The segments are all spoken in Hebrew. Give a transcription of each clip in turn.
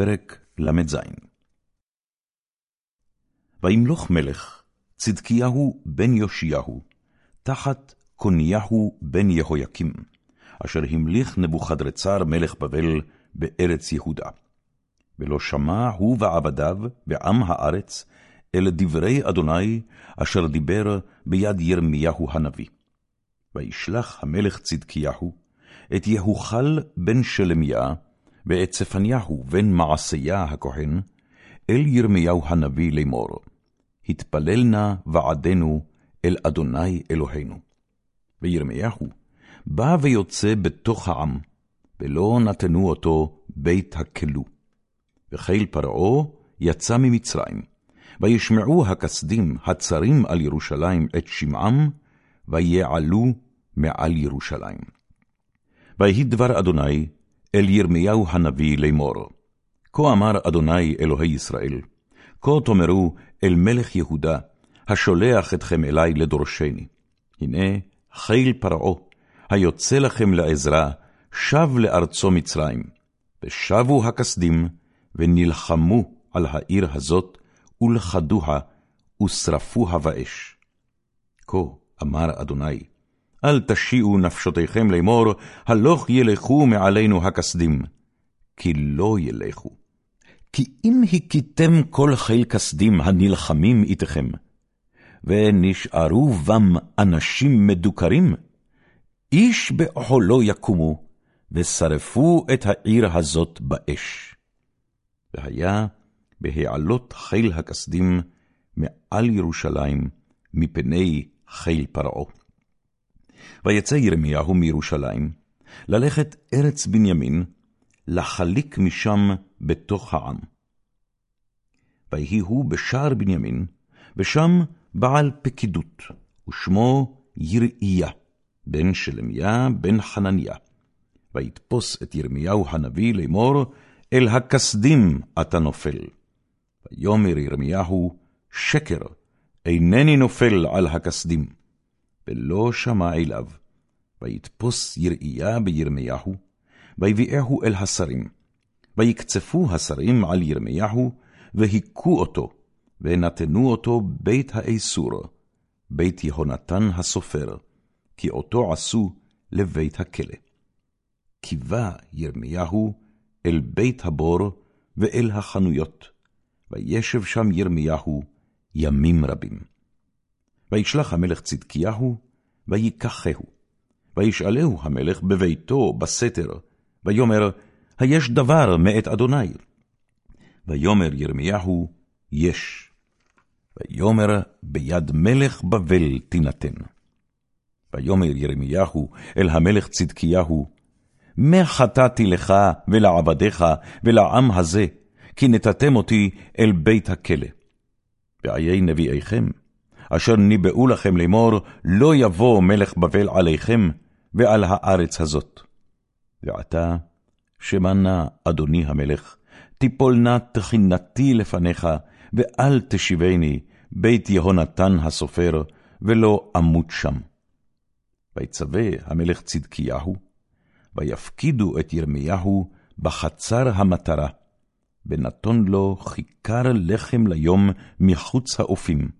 פרק ל"ז וימלוך מלך צדקיהו בן יאשיהו, תחת קוניהו בן יהויקים, אשר המליך נבוכדרצר מלך בבל בארץ יהודה. ולא שמע הוא ועבדיו ועם הארץ אל דברי אדוני, אשר דיבר ביד ירמיהו הנביא. וישלח המלך צדקיהו את יהוכל בן שלמיה, ואת צפניהו בן מעשיה הכהן, אל ירמיהו הנביא לאמור, התפלל נא ועדנו אל אדוני אלוהינו. וירמיהו בא ויוצא בתוך העם, ולא נתנו אותו בית הכלו. וחיל פרעה יצא ממצרים, וישמעו הכסדים הצרים על ירושלים את שמעם, ויעלו מעל ירושלים. ויהי דבר אדוני אל ירמיהו הנביא לאמור. כה אמר אדוני אלוהי ישראל, כה תאמרו אל מלך יהודה, השולח אתכם אלי לדורשני. הנה חיל פרעה, היוצא לכם לעזרה, שב לארצו מצרים. ושבו הכסדים, ונלחמו על העיר הזאת, ולכדוה, ושרפוה באש. כה אמר אדוני, אל תשיעו נפשותיכם לאמור, הלוך ילכו מעלינו הכסדים, כי לא ילכו. כי אם הכיתם כל חיל כסדים הנלחמים איתכם, ונשארו בם אנשים מדוכרים, איש באוהלו יקומו, ושרפו את העיר הזאת באש. והיה בהעלות חיל הכסדים מעל ירושלים, מפני חיל פרעה. ויצא ירמיהו מירושלים, ללכת ארץ בנימין, לחליק משם בתוך העם. ויהי הוא בשער בנימין, ושם בעל פקידות, ושמו יראיה, בן שלמיה, בן חנניה. ויתפוס את ירמיהו הנביא לאמור, אל הכסדים אתה נופל. ויאמר ירמיהו, שקר, אינני נופל על הכסדים. ולא שמע אליו. ויתפוס יראיה בירמיהו, ויביאהו אל השרים. ויקצפו השרים על ירמיהו, והיכו אותו, ונתנו אותו בית האסור, בית יהונתן הסופר, כי אותו עשו לבית הכלא. קיווה ירמיהו אל בית הבור ואל החנויות, וישב שם ירמיהו ימים רבים. וישלח המלך צדקיהו, ויקחהו. וישאלהו המלך בביתו בסתר, ויאמר, היש דבר מאת אדוני? ויאמר ירמיהו, יש. ויאמר, ביד מלך בבל תינתן. ויאמר ירמיהו אל המלך צדקיהו, מה חטאתי לך ולעבדיך ולעם הזה, כי נתתם אותי אל בית הכלא. ואיי נביאיכם, אשר ניבאו לכם לאמור, לא יבוא מלך בבל עליכם ועל הארץ הזאת. ועתה, שמנה אדוני המלך, תיפול נא תחינתי לפניך, ואל תשיבני בית יהונתן הסופר, ולא אמות שם. ויצווה המלך צדקיהו, ויפקידו את ירמיהו בחצר המטרה, ונתון לו כיכר לחם ליום מחוץ האופים.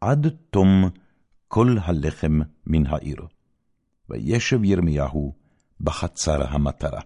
עד תום כל הלחם מן העיר. וישב ירמיהו בחצר המטרה.